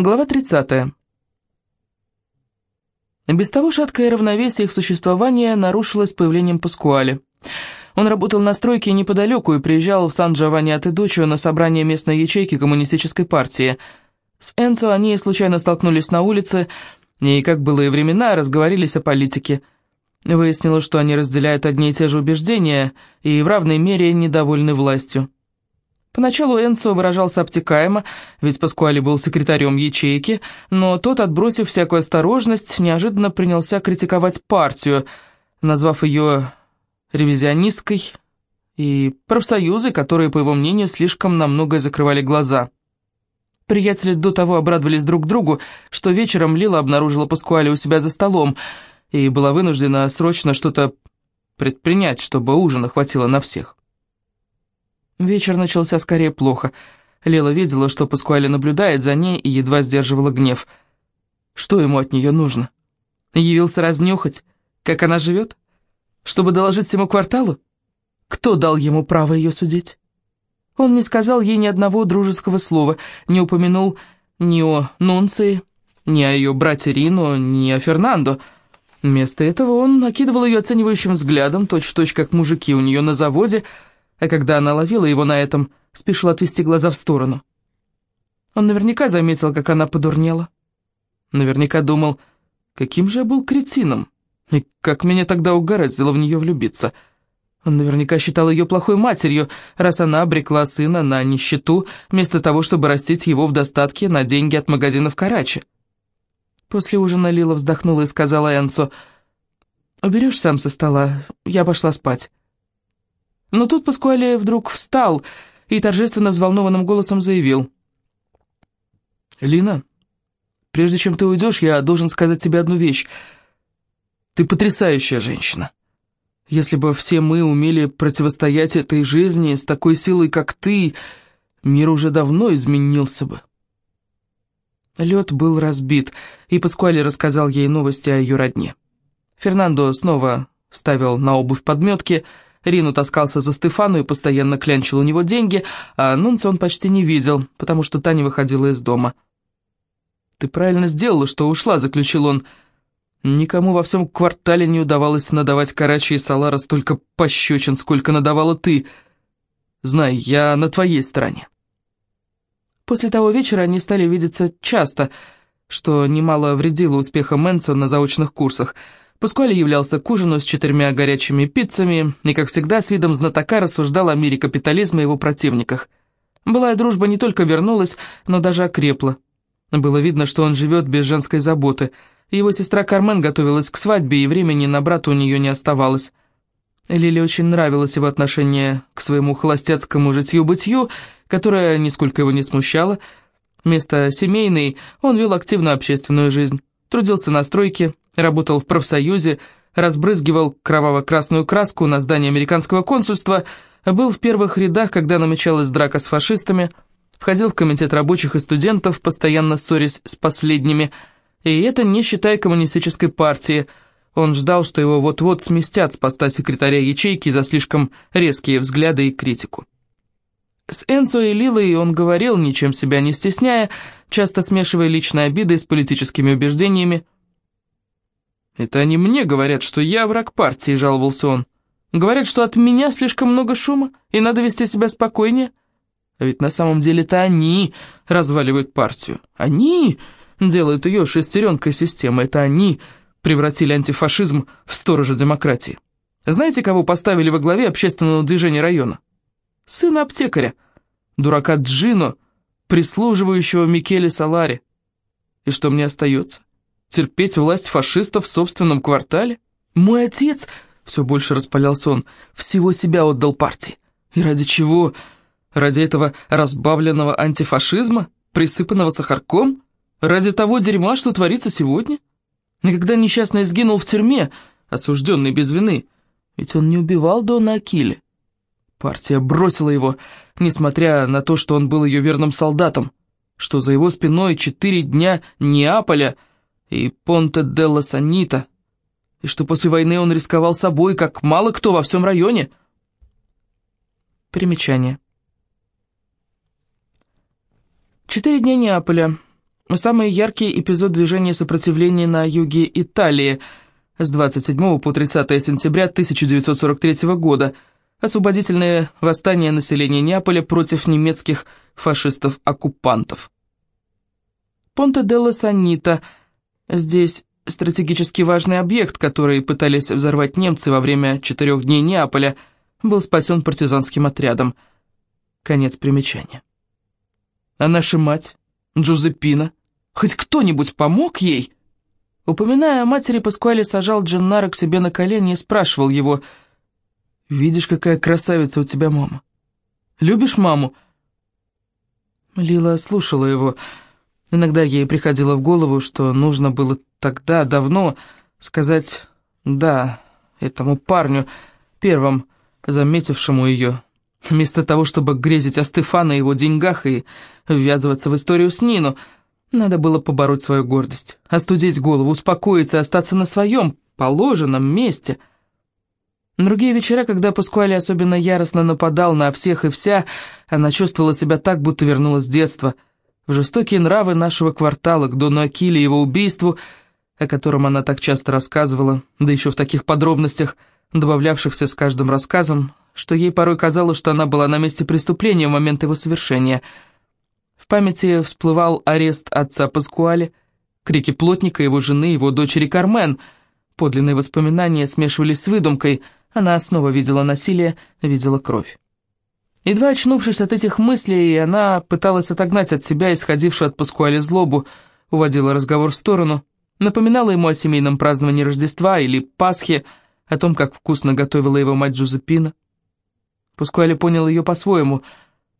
Глава 30. Без того шаткое равновесие их существования нарушилось появлением Паскуали. Он работал на стройке неподалеку и приезжал в Сан-Джованни от Идучио на собрание местной ячейки коммунистической партии. С Энцо они случайно столкнулись на улице, и, как было и времена, разговорились о политике. Выяснилось, что они разделяют одни и те же убеждения и в равной мере недовольны властью. Поначалу Энцо выражался обтекаемо, ведь Паскуали был секретарем ячейки, но тот, отбросив всякую осторожность, неожиданно принялся критиковать партию, назвав ее ревизионисткой и профсоюзы, которые, по его мнению, слишком на многое закрывали глаза. Приятели до того обрадовались друг другу, что вечером Лила обнаружила Паскуали у себя за столом и была вынуждена срочно что-то предпринять, чтобы ужина хватило на всех. Вечер начался скорее плохо. Лела видела, что Паскуали наблюдает за ней и едва сдерживала гнев. Что ему от нее нужно? Явился разнюхать, как она живет? Чтобы доложить всему кварталу? Кто дал ему право ее судить? Он не сказал ей ни одного дружеского слова, не упомянул ни о Нунции, ни о ее брате Рино, ни о Фернандо. Вместо этого он накидывал ее оценивающим взглядом, точь-в-точь, точь, как мужики у нее на заводе, а когда она ловила его на этом, спешил отвести глаза в сторону. Он наверняка заметил, как она подурнела. Наверняка думал, каким же я был кретином, и как меня тогда угораздило в нее влюбиться. Он наверняка считал ее плохой матерью, раз она обрекла сына на нищету, вместо того, чтобы растить его в достатке на деньги от магазинов Карачи. После ужина Лила вздохнула и сказала Энцо, «Уберешь сам со стола, я пошла спать». Но тут Паскуале вдруг встал и торжественно взволнованным голосом заявил. «Лина, прежде чем ты уйдешь, я должен сказать тебе одну вещь. Ты потрясающая женщина. Если бы все мы умели противостоять этой жизни с такой силой, как ты, мир уже давно изменился бы». Лед был разбит, и Паскуале рассказал ей новости о ее родне. Фернандо снова вставил на обувь подметки, Рину таскался за Стефану и постоянно клянчил у него деньги, а Нунца он почти не видел, потому что та не выходила из дома. «Ты правильно сделала, что ушла», — заключил он. «Никому во всем квартале не удавалось надавать Карачи и Салара столько пощечин, сколько надавала ты. Знай, я на твоей стороне». После того вечера они стали видеться часто, что немало вредило успехам Мэнса на заочных курсах — Паскуаль являлся к ужину с четырьмя горячими пиццами и, как всегда, с видом знатока рассуждал о мире капитализма и его противниках. Былая дружба не только вернулась, но даже окрепла. Было видно, что он живет без женской заботы. Его сестра Кармен готовилась к свадьбе, и времени на брата у нее не оставалось. Лиле очень нравилось его отношение к своему холостяцкому житью-бытию, которое нисколько его не смущало. Вместо семейной он вел активную общественную жизнь. Трудился на стройке, работал в профсоюзе, разбрызгивал кроваво-красную краску на здание американского консульства, был в первых рядах, когда намечалась драка с фашистами, входил в комитет рабочих и студентов, постоянно ссорясь с последними, и это не считая коммунистической партии. Он ждал, что его вот-вот сместят с поста секретаря ячейки за слишком резкие взгляды и критику. С Энсо и Лилой он говорил, ничем себя не стесняя, часто смешивая личные обиды с политическими убеждениями. «Это они мне говорят, что я враг партии», — жаловался он. «Говорят, что от меня слишком много шума, и надо вести себя спокойнее. А ведь на самом деле это они разваливают партию. Они делают ее шестеренкой системы. Это они превратили антифашизм в сторожа демократии. Знаете, кого поставили во главе общественного движения района? Сына аптекаря, дурака Джино, прислуживающего Микеле Салари. И что мне остается? Терпеть власть фашистов в собственном квартале? Мой отец, все больше распалялся он, всего себя отдал партии. И ради чего? Ради этого разбавленного антифашизма, присыпанного сахарком? Ради того дерьма, что творится сегодня? И когда несчастный сгинул в тюрьме, осужденный без вины, ведь он не убивал Дона Акили. Партия бросила его, несмотря на то, что он был ее верным солдатом, что за его спиной четыре дня Неаполя и Понте делла Санита, и что после войны он рисковал собой, как мало кто во всем районе. Примечание. Четыре дня Неаполя. Самый яркий эпизод движения сопротивления на юге Италии с 27 по 30 сентября 1943 года. Освободительное восстание населения Неаполя против немецких фашистов-оккупантов. Понте-делла-Санита. Здесь стратегически важный объект, который пытались взорвать немцы во время четырех дней Неаполя, был спасен партизанским отрядом. Конец примечания. А наша мать, Джузеппина, хоть кто-нибудь помог ей? Упоминая о матери, Паскуале сажал Дженнара к себе на колени и спрашивал его, «Видишь, какая красавица у тебя мама? Любишь маму?» Лила слушала его, — Иногда ей приходило в голову, что нужно было тогда, давно, сказать «да» этому парню, первым заметившему ее, вместо того, чтобы грезить о Стефане и его деньгах и ввязываться в историю с Нину. Надо было побороть свою гордость, остудить голову, успокоиться, остаться на своем положенном месте. другие вечера, когда Паскуали особенно яростно нападал на всех и вся, она чувствовала себя так, будто вернулась с детства — в жестокие нравы нашего квартала, к Дону Акиле и его убийству, о котором она так часто рассказывала, да еще в таких подробностях, добавлявшихся с каждым рассказом, что ей порой казалось, что она была на месте преступления в момент его совершения. В памяти всплывал арест отца Паскуале, крики плотника, его жены, его дочери Кармен. Подлинные воспоминания смешивались с выдумкой, она снова видела насилие, видела кровь. Едва очнувшись от этих мыслей, она пыталась отогнать от себя исходившую от Паскуали злобу, уводила разговор в сторону, напоминала ему о семейном праздновании Рождества или Пасхи, о том, как вкусно готовила его мать Джузеппина. Паскуали понял ее по-своему,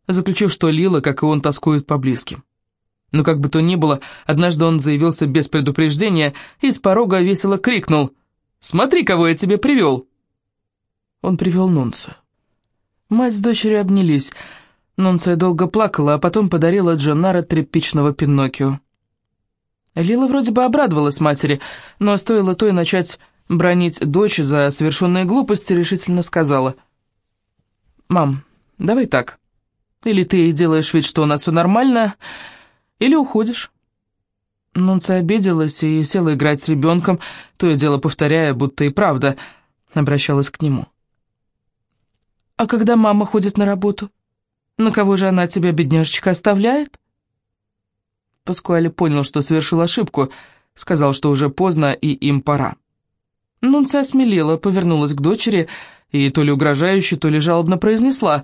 заключив, что Лила, как и он, тоскует по близким. Но как бы то ни было, однажды он заявился без предупреждения и с порога весело крикнул «Смотри, кого я тебе привел!» Он привел Нунцию. Мать с дочерью обнялись. Нунция долго плакала, а потом подарила Джаннара тряпичного Пиноккио. Лила вроде бы обрадовалась матери, но стоило той начать бронить дочь за совершенные глупости, решительно сказала. «Мам, давай так. Или ты делаешь вид, что у нас все нормально, или уходишь». Нунция обиделась и села играть с ребенком, то и дело повторяя, будто и правда, обращалась к нему. А когда мама ходит на работу? На кого же она тебя, бедняжечка, оставляет?» Паскуале понял, что совершил ошибку, сказал, что уже поздно и им пора. Нунция осмелела, повернулась к дочери и то ли угрожающе, то ли жалобно произнесла.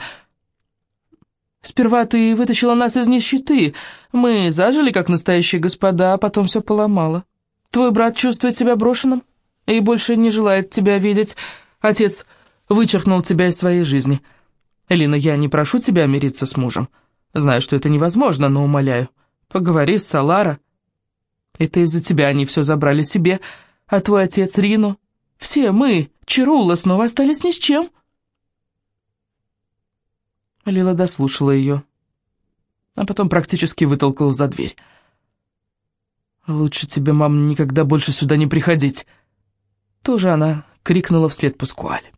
«Сперва ты вытащила нас из нищеты. Мы зажили, как настоящие господа, а потом все поломала. Твой брат чувствует себя брошенным и больше не желает тебя видеть. Отец вычеркнул тебя из своей жизни. Элина, я не прошу тебя мириться с мужем. Знаю, что это невозможно, но умоляю. Поговори с Салара. Это из-за тебя они все забрали себе, а твой отец Рину. Все мы, Чарула, снова остались ни с чем. Лила дослушала ее, а потом практически вытолкала за дверь. «Лучше тебе, мам, никогда больше сюда не приходить!» Тоже она крикнула вслед Паскуале.